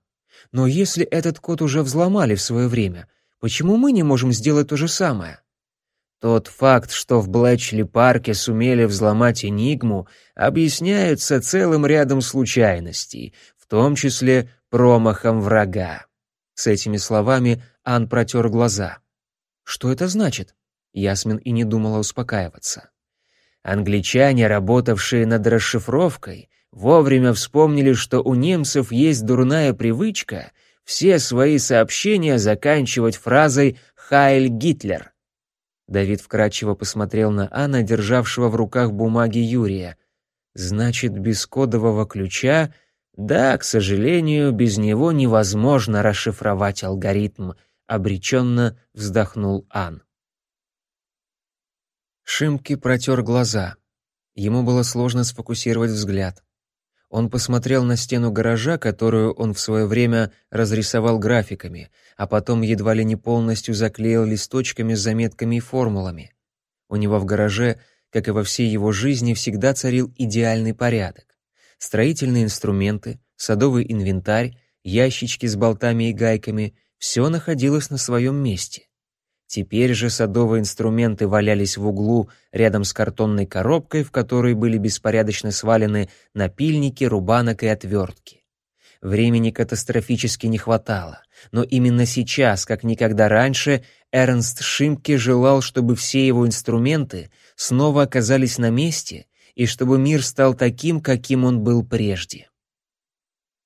Но если этот код уже взломали в свое время, почему мы не можем сделать то же самое? Тот факт, что в Блэчли-парке сумели взломать Энигму, объясняется целым рядом случайностей, в том числе промахом врага. С этими словами Ан протер глаза. Что это значит? Ясмин и не думала успокаиваться. Англичане, работавшие над расшифровкой, вовремя вспомнили, что у немцев есть дурная привычка все свои сообщения заканчивать фразой «Хайль Гитлер». Давид вкратчиво посмотрел на Анна, державшего в руках бумаги Юрия. «Значит, без кодового ключа...» «Да, к сожалению, без него невозможно расшифровать алгоритм», — обреченно вздохнул Ан. Шимки протер глаза. Ему было сложно сфокусировать взгляд. Он посмотрел на стену гаража, которую он в свое время разрисовал графиками, а потом едва ли не полностью заклеил листочками с заметками и формулами. У него в гараже, как и во всей его жизни, всегда царил идеальный порядок. Строительные инструменты, садовый инвентарь, ящички с болтами и гайками — все находилось на своем месте. Теперь же садовые инструменты валялись в углу рядом с картонной коробкой, в которой были беспорядочно свалены напильники, рубанок и отвертки. Времени катастрофически не хватало, но именно сейчас, как никогда раньше, Эрнст Шимке желал, чтобы все его инструменты снова оказались на месте и чтобы мир стал таким, каким он был прежде.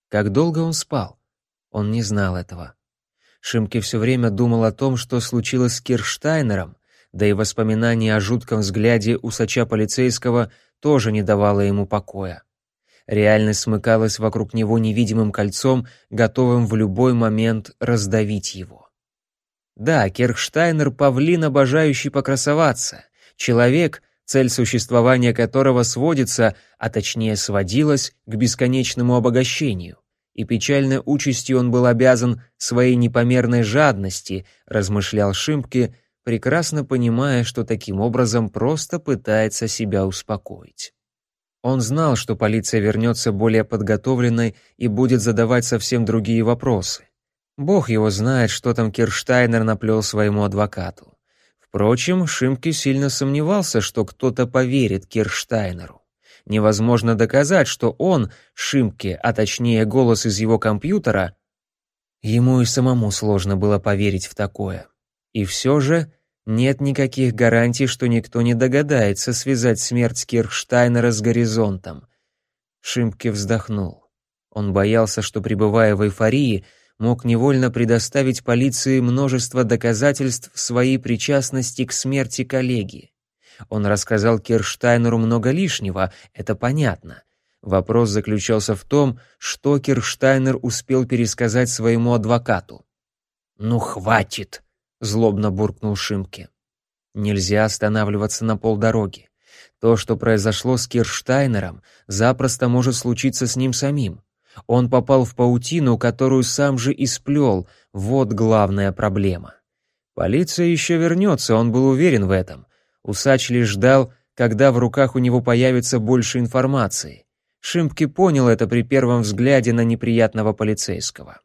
Как долго он спал? Он не знал этого. Шимке все время думал о том, что случилось с Кирштайнером, да и воспоминание о жутком взгляде усача полицейского тоже не давало ему покоя. Реальность смыкалась вокруг него невидимым кольцом, готовым в любой момент раздавить его. Да, Кирштайнер — павлин, обожающий покрасоваться, человек, цель существования которого сводится, а точнее сводилась, к бесконечному обогащению и печальной участью он был обязан своей непомерной жадности, размышлял Шимпке, прекрасно понимая, что таким образом просто пытается себя успокоить. Он знал, что полиция вернется более подготовленной и будет задавать совсем другие вопросы. Бог его знает, что там Кирштайнер наплел своему адвокату. Впрочем, Шимке сильно сомневался, что кто-то поверит Кирштайнеру. Невозможно доказать, что он, Шимке, а точнее голос из его компьютера, ему и самому сложно было поверить в такое. И все же нет никаких гарантий, что никто не догадается связать смерть Кирштайнера с горизонтом. Шимке вздохнул. Он боялся, что, пребывая в эйфории, мог невольно предоставить полиции множество доказательств своей причастности к смерти коллеги. Он рассказал Кирштайнеру много лишнего, это понятно. Вопрос заключался в том, что Кирштайнер успел пересказать своему адвокату. «Ну, хватит!» — злобно буркнул Шимке. Нельзя останавливаться на полдороги. То, что произошло с Кирштайнером, запросто может случиться с ним самим. Он попал в паутину, которую сам же и сплел. Вот главная проблема. Полиция еще вернется, он был уверен в этом. Усач лишь ждал, когда в руках у него появится больше информации. Шимпки понял это при первом взгляде на неприятного полицейского.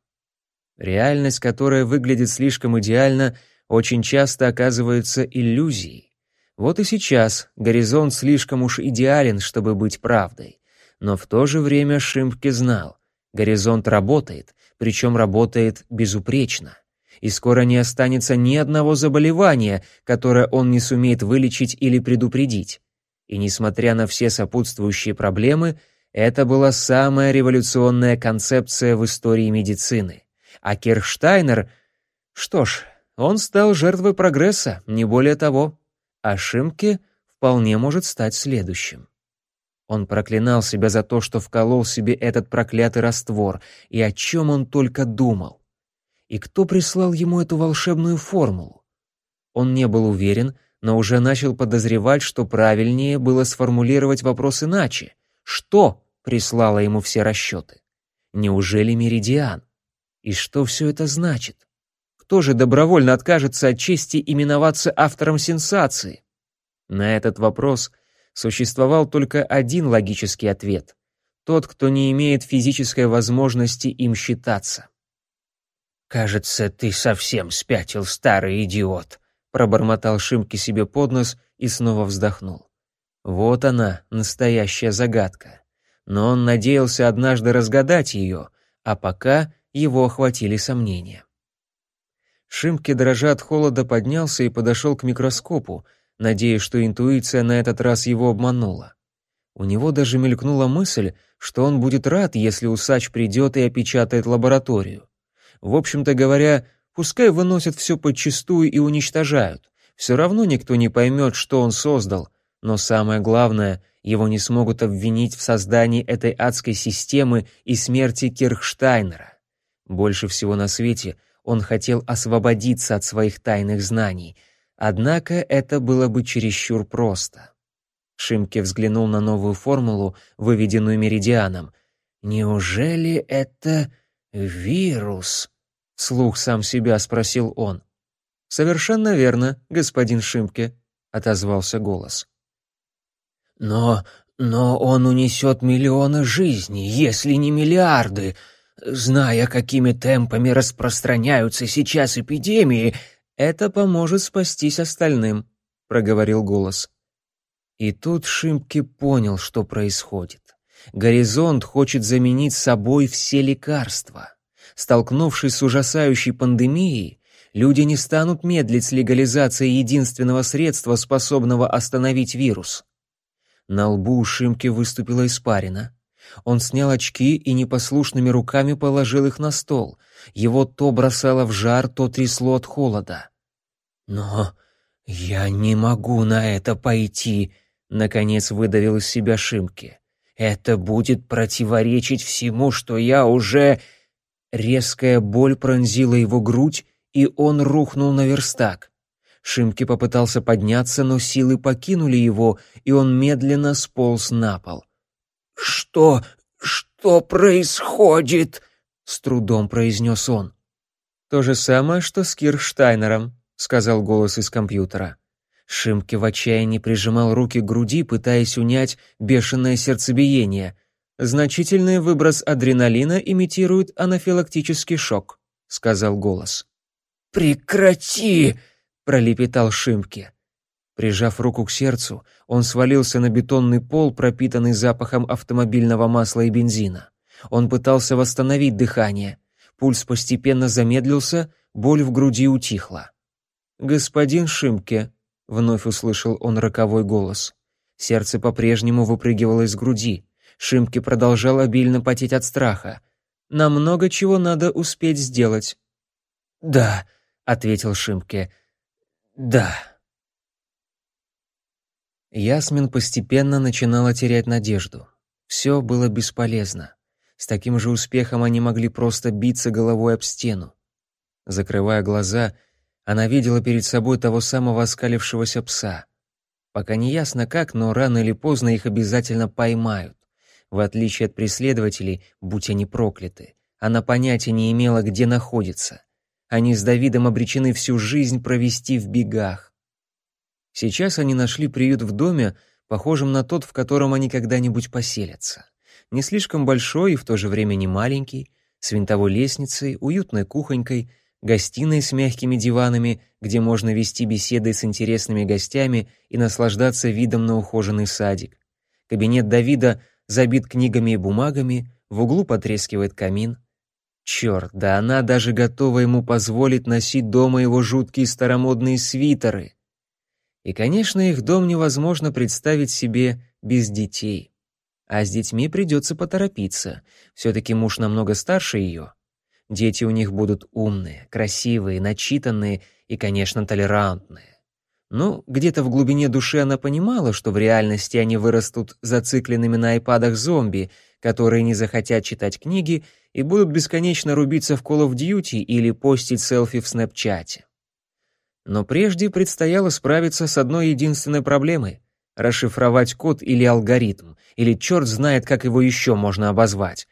Реальность, которая выглядит слишком идеально, очень часто оказывается иллюзией. Вот и сейчас горизонт слишком уж идеален, чтобы быть правдой. Но в то же время Шимпке знал, горизонт работает, причем работает безупречно. И скоро не останется ни одного заболевания, которое он не сумеет вылечить или предупредить. И несмотря на все сопутствующие проблемы, это была самая революционная концепция в истории медицины. А Кирштайнер... Что ж, он стал жертвой прогресса, не более того а Шимке вполне может стать следующим. Он проклинал себя за то, что вколол себе этот проклятый раствор, и о чем он только думал. И кто прислал ему эту волшебную формулу? Он не был уверен, но уже начал подозревать, что правильнее было сформулировать вопрос иначе. Что прислало ему все расчеты? Неужели Меридиан? И что все это значит? кто же добровольно откажется от чести именоваться автором сенсации? На этот вопрос существовал только один логический ответ — тот, кто не имеет физической возможности им считаться. «Кажется, ты совсем спятил, старый идиот», — пробормотал Шимки себе под нос и снова вздохнул. Вот она, настоящая загадка. Но он надеялся однажды разгадать ее, а пока его охватили сомнения. Шимки, дрожа от холода, поднялся и подошел к микроскопу, надеясь, что интуиция на этот раз его обманула. У него даже мелькнула мысль, что он будет рад, если усач придет и опечатает лабораторию. В общем-то говоря, пускай выносят все подчистую и уничтожают. Все равно никто не поймет, что он создал. Но самое главное, его не смогут обвинить в создании этой адской системы и смерти Кирхштайнера. Больше всего на свете он хотел освободиться от своих тайных знаний, однако это было бы чересчур просто. Шимке взглянул на новую формулу, выведенную Меридианом. «Неужели это вирус?» — слух сам себя спросил он. «Совершенно верно, господин Шимке», — отозвался голос. «Но... но он унесет миллионы жизней, если не миллиарды», Зная, какими темпами распространяются сейчас эпидемии, это поможет спастись остальным», — проговорил голос. И тут Шимки понял, что происходит. Горизонт хочет заменить собой все лекарства. Столкнувшись с ужасающей пандемией, люди не станут медлить с легализацией единственного средства, способного остановить вирус. На лбу у Шимки выступила испарина. Он снял очки и непослушными руками положил их на стол. Его то бросало в жар, то трясло от холода. «Но я не могу на это пойти», — наконец выдавил из себя Шимки. «Это будет противоречить всему, что я уже...» Резкая боль пронзила его грудь, и он рухнул на верстак. Шимки попытался подняться, но силы покинули его, и он медленно сполз на пол. «Что... что происходит?» — с трудом произнес он. «То же самое, что с Кирштайнером», — сказал голос из компьютера. Шимки в отчаянии прижимал руки к груди, пытаясь унять бешеное сердцебиение. «Значительный выброс адреналина имитирует анафилактический шок», — сказал голос. «Прекрати!» — пролепетал Шимке. Прижав руку к сердцу, он свалился на бетонный пол, пропитанный запахом автомобильного масла и бензина. Он пытался восстановить дыхание. Пульс постепенно замедлился, боль в груди утихла. «Господин Шимке», — вновь услышал он роковой голос. Сердце по-прежнему выпрыгивало из груди. Шимке продолжал обильно потеть от страха. «Нам много чего надо успеть сделать». «Да», — ответил Шимке. «Да». Ясмин постепенно начинала терять надежду. Все было бесполезно. С таким же успехом они могли просто биться головой об стену. Закрывая глаза, она видела перед собой того самого оскалившегося пса. Пока не ясно как, но рано или поздно их обязательно поймают. В отличие от преследователей, будь они прокляты, она понятия не имела, где находится. Они с Давидом обречены всю жизнь провести в бегах. Сейчас они нашли приют в доме, похожем на тот, в котором они когда-нибудь поселятся не слишком большой и в то же время не маленький, с винтовой лестницей, уютной кухонькой, гостиной с мягкими диванами, где можно вести беседы с интересными гостями и наслаждаться видом на ухоженный садик. Кабинет Давида забит книгами и бумагами, в углу потрескивает камин. Черт, да она даже готова ему позволить носить дома его жуткие старомодные свитеры. И, конечно, их дом невозможно представить себе без детей. А с детьми придется поторопиться. Все-таки муж намного старше ее. Дети у них будут умные, красивые, начитанные и, конечно, толерантные. Ну, где-то в глубине души она понимала, что в реальности они вырастут зацикленными на айпадах зомби, которые не захотят читать книги и будут бесконечно рубиться в Call of Duty или постить селфи в Снэпчате. Но прежде предстояло справиться с одной единственной проблемой расшифровать код или алгоритм, или черт знает, как его еще можно обозвать.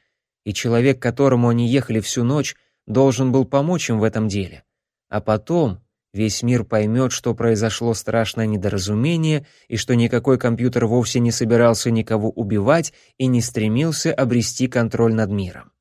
И человек, к которому они ехали всю ночь, должен был помочь им в этом деле. А потом весь мир поймет, что произошло страшное недоразумение и что никакой компьютер вовсе не собирался никого убивать и не стремился обрести контроль над миром.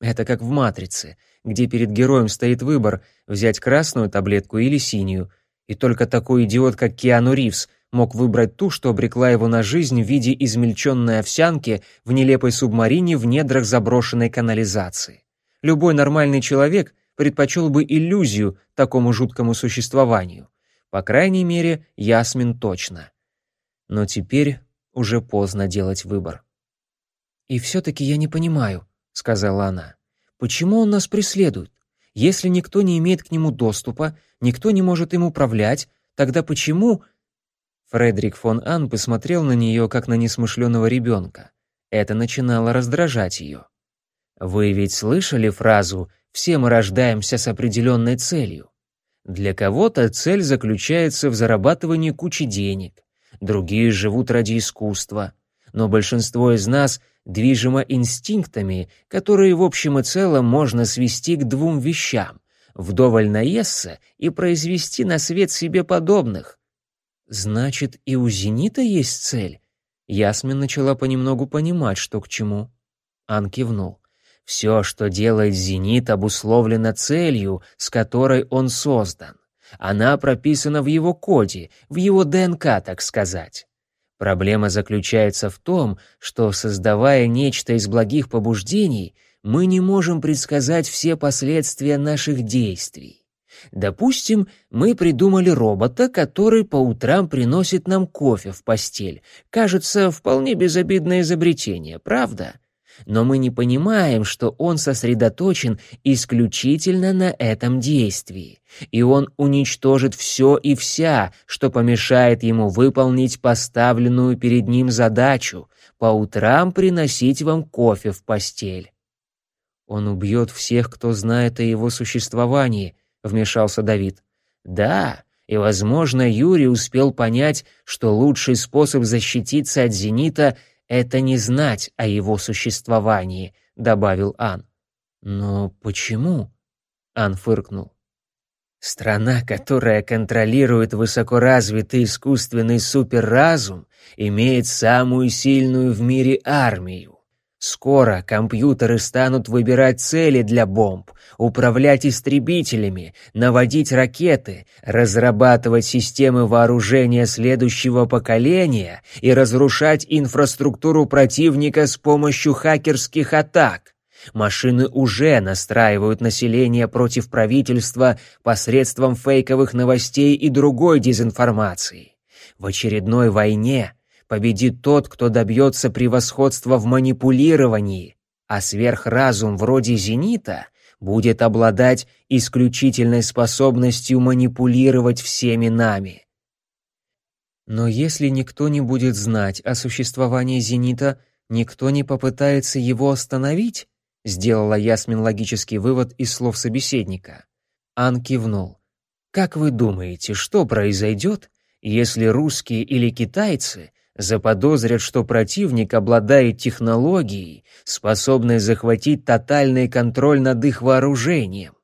Это как в «Матрице», где перед героем стоит выбор — взять красную таблетку или синюю, и только такой идиот, как Киану Ривз, мог выбрать ту, что обрекла его на жизнь в виде измельченной овсянки в нелепой субмарине в недрах заброшенной канализации. Любой нормальный человек предпочел бы иллюзию такому жуткому существованию. По крайней мере, Ясмин точно. Но теперь уже поздно делать выбор. «И все-таки я не понимаю», — сказала она. «Почему он нас преследует? Если никто не имеет к нему доступа, никто не может им управлять, тогда почему...» Фредерик фон Ан посмотрел на нее, как на несмышленого ребенка. Это начинало раздражать ее. «Вы ведь слышали фразу «все мы рождаемся с определенной целью»? Для кого-то цель заключается в зарабатывании кучи денег, другие живут ради искусства, но большинство из нас движимо инстинктами, которые в общем и целом можно свести к двум вещам — вдоволь наесться и произвести на свет себе подобных — Значит, и у «Зенита» есть цель? Ясмин начала понемногу понимать, что к чему. Ан кивнул. Все, что делает «Зенит», обусловлено целью, с которой он создан. Она прописана в его коде, в его ДНК, так сказать. Проблема заключается в том, что, создавая нечто из благих побуждений, мы не можем предсказать все последствия наших действий. Допустим, мы придумали робота, который по утрам приносит нам кофе в постель. Кажется, вполне безобидное изобретение, правда? Но мы не понимаем, что он сосредоточен исключительно на этом действии, и он уничтожит все и вся, что помешает ему выполнить поставленную перед ним задачу — по утрам приносить вам кофе в постель. Он убьет всех, кто знает о его существовании — вмешался Давид. Да, и, возможно, Юрий успел понять, что лучший способ защититься от зенита — это не знать о его существовании, добавил Ан. Но почему? Ан фыркнул. Страна, которая контролирует высокоразвитый искусственный суперразум, имеет самую сильную в мире армию. Скоро компьютеры станут выбирать цели для бомб, управлять истребителями, наводить ракеты, разрабатывать системы вооружения следующего поколения и разрушать инфраструктуру противника с помощью хакерских атак. Машины уже настраивают население против правительства посредством фейковых новостей и другой дезинформации. В очередной войне победит тот, кто добьется превосходства в манипулировании, а сверхразум вроде «Зенита» будет обладать исключительной способностью манипулировать всеми нами. Но если никто не будет знать о существовании «Зенита», никто не попытается его остановить, сделала Ясмин логический вывод из слов собеседника. Ан кивнул. Как вы думаете, что произойдет, если русские или китайцы заподозрят, что противник обладает технологией, способной захватить тотальный контроль над их вооружением.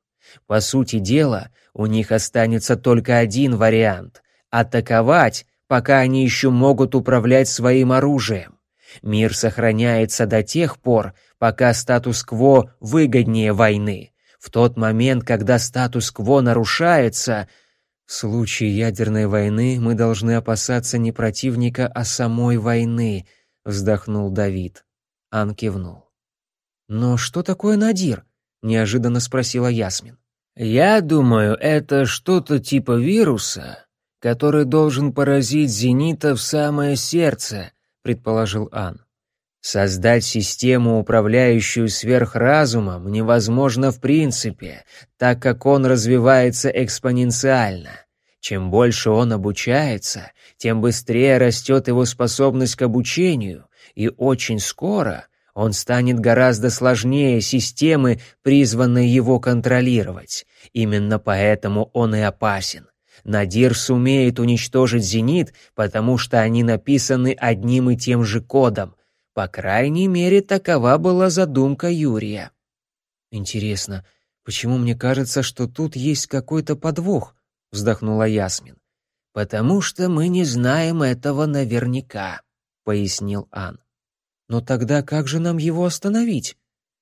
По сути дела, у них останется только один вариант — атаковать, пока они еще могут управлять своим оружием. Мир сохраняется до тех пор, пока статус-кво выгоднее войны. В тот момент, когда статус-кво нарушается — в случае ядерной войны мы должны опасаться не противника, а самой войны, вздохнул Давид. Ан кивнул. Но что такое Надир? неожиданно спросила Ясмин. Я думаю, это что-то типа вируса, который должен поразить зенита в самое сердце, предположил Ан. Создать систему, управляющую сверхразумом, невозможно в принципе, так как он развивается экспоненциально. Чем больше он обучается, тем быстрее растет его способность к обучению, и очень скоро он станет гораздо сложнее системы, призванной его контролировать. Именно поэтому он и опасен. Надир сумеет уничтожить «Зенит», потому что они написаны одним и тем же кодом, по крайней мере, такова была задумка Юрия. Интересно, почему мне кажется, что тут есть какой-то подвох? вздохнула Ясмин. Потому что мы не знаем этого наверняка, пояснил Ан. Но тогда как же нам его остановить?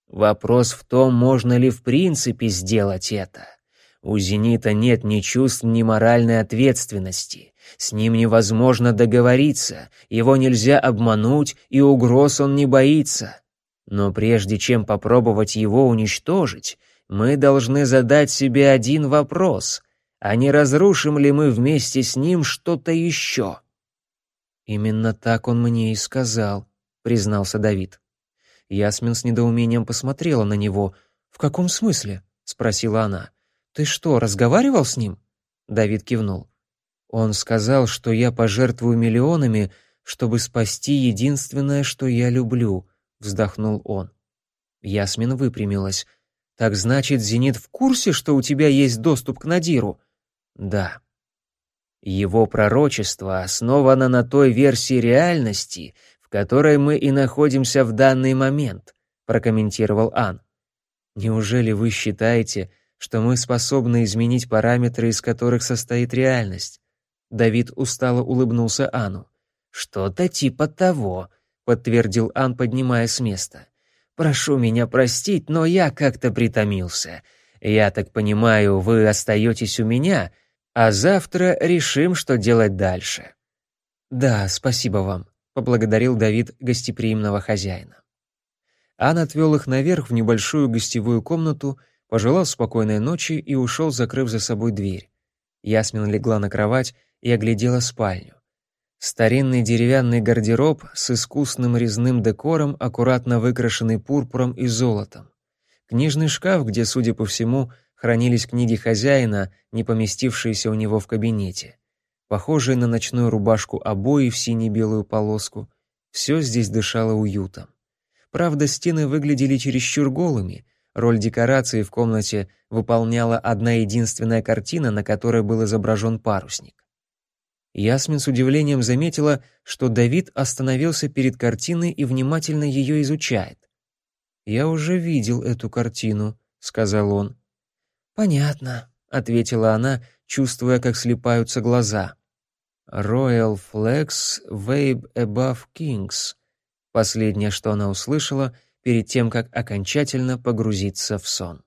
Вопрос в том, можно ли в принципе сделать это. У Зенита нет ни чувств, ни моральной ответственности. С ним невозможно договориться, его нельзя обмануть, и угроз он не боится. Но прежде чем попробовать его уничтожить, мы должны задать себе один вопрос. А не разрушим ли мы вместе с ним что-то еще? «Именно так он мне и сказал», — признался Давид. Ясмин с недоумением посмотрела на него. «В каком смысле?» — спросила она. «Ты что, разговаривал с ним?» Давид кивнул. Он сказал, что я пожертвую миллионами, чтобы спасти единственное, что я люблю, вздохнул он. Ясмин выпрямилась. Так значит, Зенит в курсе, что у тебя есть доступ к Надиру? Да. Его пророчество основано на той версии реальности, в которой мы и находимся в данный момент, прокомментировал Ан. Неужели вы считаете, что мы способны изменить параметры, из которых состоит реальность? Давид устало улыбнулся Ану. «Что-то типа того», — подтвердил Ан, поднимая с места. «Прошу меня простить, но я как-то притомился. Я так понимаю, вы остаетесь у меня, а завтра решим, что делать дальше». «Да, спасибо вам», — поблагодарил Давид гостеприимного хозяина. Ан отвел их наверх в небольшую гостевую комнату, пожелал спокойной ночи и ушел, закрыв за собой дверь. Ясмин легла на кровать и оглядела спальню. Старинный деревянный гардероб с искусным резным декором, аккуратно выкрашенный пурпуром и золотом. Книжный шкаф, где, судя по всему, хранились книги хозяина, не поместившиеся у него в кабинете. Похожие на ночную рубашку обои в сине-белую полоску. Все здесь дышало уютом. Правда, стены выглядели чересчур голыми, Роль декорации в комнате выполняла одна единственная картина, на которой был изображен парусник. Ясмин с удивлением заметила, что Давид остановился перед картиной и внимательно ее изучает. «Я уже видел эту картину», — сказал он. «Понятно», — ответила она, чувствуя, как слепаются глаза. «Royal Flags Wave Above Kings», — последнее, что она услышала — перед тем, как окончательно погрузиться в сон.